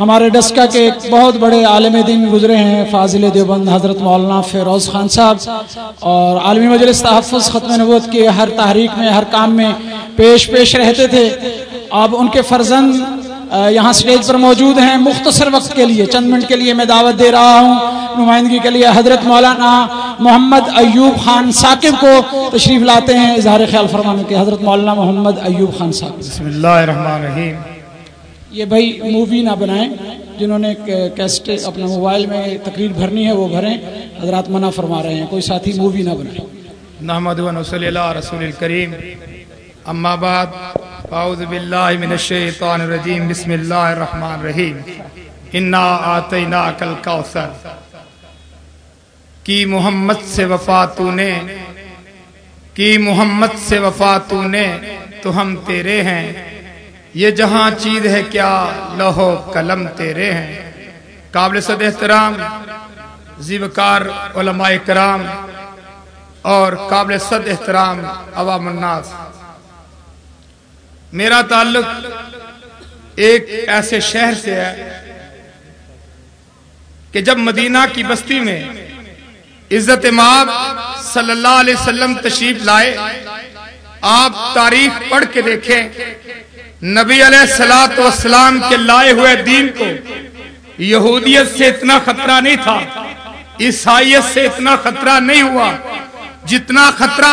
ہمارے ڈسکا کے ایک بہت بڑے عالم دین گزرے ہیں، فاضل دیوبند، حضرت مولانا فیروز خان صاحب۔ اور عالمی مجلس تحفظ ختم نبوت کے ہر تحریک میں، ہر کام میں پیش پیش رہتے تھے۔ اب ان کے فرزند یہاں سٹیج پر موجود ہیں۔ مختصر وقت کے لیے، چند منٹ کے لیے میں دعوت دے رہا ہوں۔ نمائندگی کے لیے حضرت مولانا محمد ایوب خان ثاقب کو تشریف لاتے ہیں۔ اظہار خیال فرمانے کے حضرت مولانا محمد ایوب خان ثاقب۔ بسم اللہ الرحمن الرحیم۔ یہ بھائی مووی نہ بنائیں، جنہوں نے کیسٹ اپنا موبائل میں تقریر بھرنی ہے، وہ بھریں۔ حضرات منع فرما رہے ہیں، کوئی ساتھی مووی نہ بنائیں نحمد صلی اللہ رسول الکریم۔ اما بعد، اعوذ باللہ من الشیطان الرجیم، بسم اللہ الرحمن الرحیم۔ انا آتیناک الکوثر۔ کی محمد سے وفا تو نے کی محمد سے وفا تو نے تو ہم تیرے ہیں۔ یہ جہاں چیز ہے کیا لوہو قلم تیرے ہیں۔ قابل صد احترام زیبکار علماء کرام اور قابل صد احترام عوام الناس۔ میرا تعلق ایک ایسے شہر سے ہے کہ جب مدینہ کی بستی میں عزت ماب صلی اللہ علیہ وسلم تشریف لائے، آپ تاریخ پڑھ کے دیکھیں نبی علیہ السلام والسلام کے لائے ہوئے دین کو یہودیت سے اتنا خطرہ نہیں تھا، عیسائیت سے اتنا خطرہ نہیں ہوا جتنا خطرہ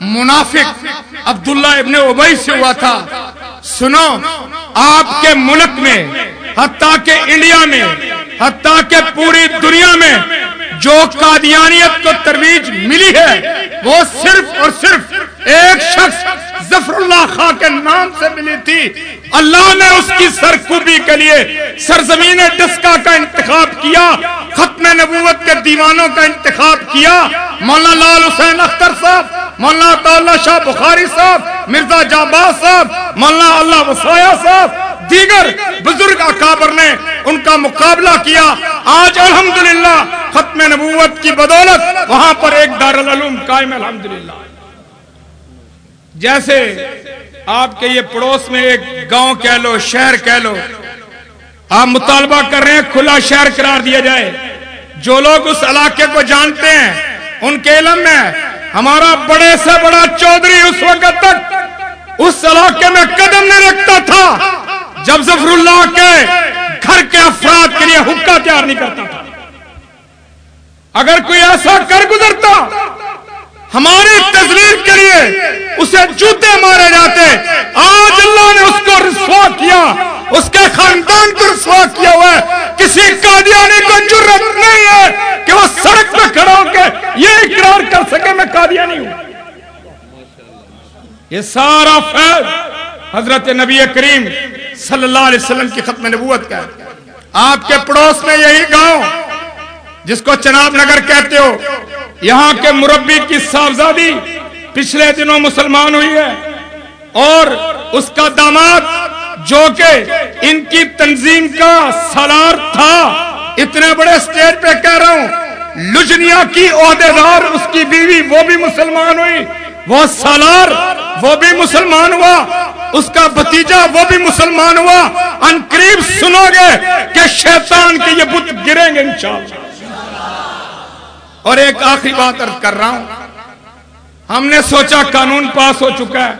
منافق عبداللہ ابن عبی سے ہوا تھا۔ سنو، آپ کے ملک میں، حتیٰ کہ انڈیا میں، حتیٰ کہ پوری دنیا میں جو قادیانیت کو ترویج ملی ہے، وہ صرف اور صرف ایک شخص ظفر اللہ خان کے نام تھی۔ اللہ نے اس کی سرکوبی کے لیے سرزمین ڈسکا کا انتخاب کیا، ختم نبوت کے دیوانوں کا انتخاب کیا۔ مولانا لال حسین اختر صاحب، مولانا تعالی شاہ بخاری صاحب، مرزا جاباز صاحب، مولانا اللہ وسایا صاحب، دیگر بزرگ اکابر نے ان کا مقابلہ کیا۔ آج الحمدللہ ختم نبوت کی بدولت وہاں پر ایک دارالعلوم قائم الحمدللہ۔ جیسے آپ کے یہ پڑوس میں ایک گاؤں کہہ لو، شہر کہہ لو۔ آپ مطالبہ کر رہے ہیں کھلا شہر قرار دیا جائے۔ جو لوگ اس علاقے کو جانتے ہیں، ان کے علم میں ہمارا بڑے سے بڑا چودھری اس وقت تک اس علاقے میں قدم نہیں رکھتا تھا۔ جب ظفر اللہ کے گھر کے افراد کے لیے حکا تیار نہیں کرتا تھا۔ اگر کوئی ایسا کر گزرتا ہماری تجلیل کے لیے اسے جوتے مارے جاتے۔ آج اللہ نے اس کو رسوا کیا۔ اس کے خاندان کو رسوا کیا ہوا ہے۔ کسی قادیانی کو جرت نہیں ہے کہ وہ سڑک پہ کھڑا ہو کے یہ اقرار کر سکے، میں قادیانی ہوں۔ یہ سارا فیض حضرت نبی کریم صلی اللہ علیہ وسلم کی ختم نبوت کا ہے۔ آپ کے پڑوس میں یہی گاؤں جس کو چناب نگر کہتے ہو یہاں کے مربی کی صاحبزادی پچھلے دنوں مسلمان ہوئی ہے اور اس کا داماد جو کہ ان کی تنظیم کا سالار تھا، اتنے بڑے سٹیج پہ کہہ رہا ہوں، لجنیا کی عہدے دار اس کی بیوی، وہ بھی مسلمان ہوئی، وہ سالار، وہ بھی مسلمان ہوا، اس کا بتیجا وہ بھی مسلمان ہوا۔ ان قریب سنو گے کہ شیطان کے یہ بت گریں گے انشاءاللہ۔ اور ایک آخری بات ارد کر رہا ہوں۔ ہم نے سوچا قانون پاس ہو چکا ہے۔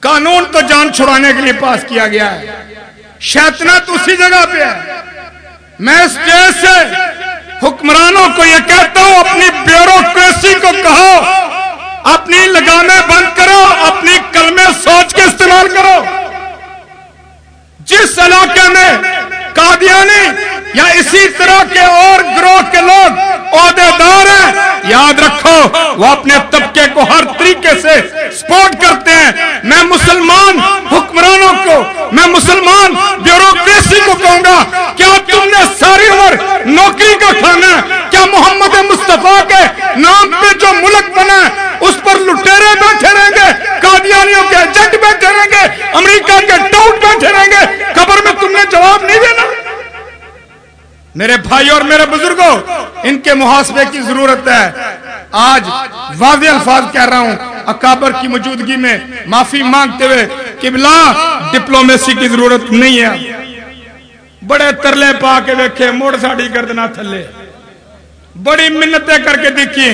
قانون تو جان چھڑانے کے لیے پاس کیا گیا ہے۔ شیطنت اسی جگہ پہ ہے۔ میں اس دیش سے حکمرانوں کو یہ کہتا ہوں، اپنی بیوروکریسی کو کہو، اپنی لگامیں بند کرو، اپنی کلمیں سوچ کے استعمال کرو جس علاقے میں قادیانی یا اسی طرح کے اور گروہ کے لوگ عہدے دار ہیں یاد رکھو وہ اپنے طبقے کو ہر طریقے سے سپورٹ کرتے ہیں۔ میں مسلمان حکمرانوں کو، میں مسلمان بیوروکریسی کو کہوں گا، کیا تم نے ساری عمر نوکری کا کھانا ہے؟ کیا محمد مصطفیٰ کے نام پہ جو ملک بنا ہے، اس پر لٹیرے بیٹھے رہیں گے، قادیانیوں کے ایجنٹ بیٹھے رہیں گے، امریکہ کے ٹاؤٹ بیٹھے رہیں گے؟ قبر میں تم نے جواب نہیں دینا۔ میرے بھائی اور میرے بزرگوں، ان کے محاسبے کی ضرورت ہے۔ آج واضح الفاظ کہہ رہا ہوں، اکابر کی موجودگی میں معافی مانگتے ہوئے قبلہ ڈپلومیسی کی ضرورت نہیں ہے۔ بڑے ترلے پا کے دیکھے موڑ ساڑی گردنا تھلے۔ بڑی منتیں کر کے دیکھی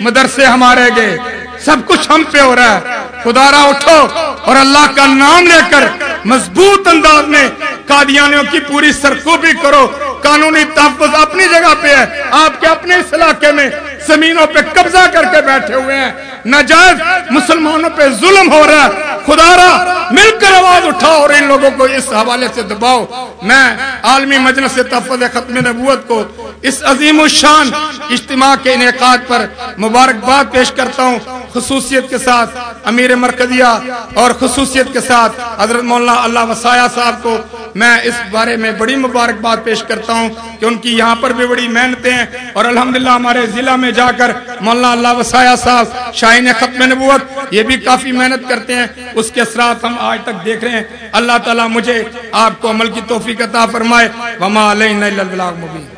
مدرسے ہمارے گئے۔ سب کچھ ہم پہ ہو رہا ہے۔ خدارا اٹھو اور اللہ کا نام لے کر مضبوط انداز میں قادیانیوں کی پوری سرکوبی کرو۔ قانونی تحفظ اپنی جگہ پہ ہے۔ آپ کے اپنے اس علاقے میں زمینوں پہ قبضہ کر کے بیٹھے ہوئے ہیں۔ نجائز مسلمانوں پہ ظلم ہو رہا ہے۔ خدا را مل کر آواز اٹھاؤ اور ان لوگوں کو اس حوالے سے دباؤ۔ میں عالمی مجلس تحفظ ختم نبوت کو اس عظیم الشان اجتماع کے انعقاد پر مبارکباد پیش کرتا ہوں۔ خصوصیت کے ساتھ امیر مرکزیہ اور خصوصیت کے ساتھ حضرت مولانا اللہ وسایہ صاحب کو میں اس بارے میں بڑی مبارکباد پیش کرتا ہوں کہ ان کی یہاں پر بھی بڑی محنتیں ہیں اور الحمدللہ ہمارے ضلع میں جا کر مولانا اللہ وسایہ صاحب، شاہین ختم نبوت، یہ بھی کافی محنت کرتے ہیں۔ اس کے اثرات ہم آج تک دیکھ رہے ہیں۔ اللہ تعالیٰ مجھے آپ کو عمل کی توفیق عطا فرمائے۔ وما علینا مبین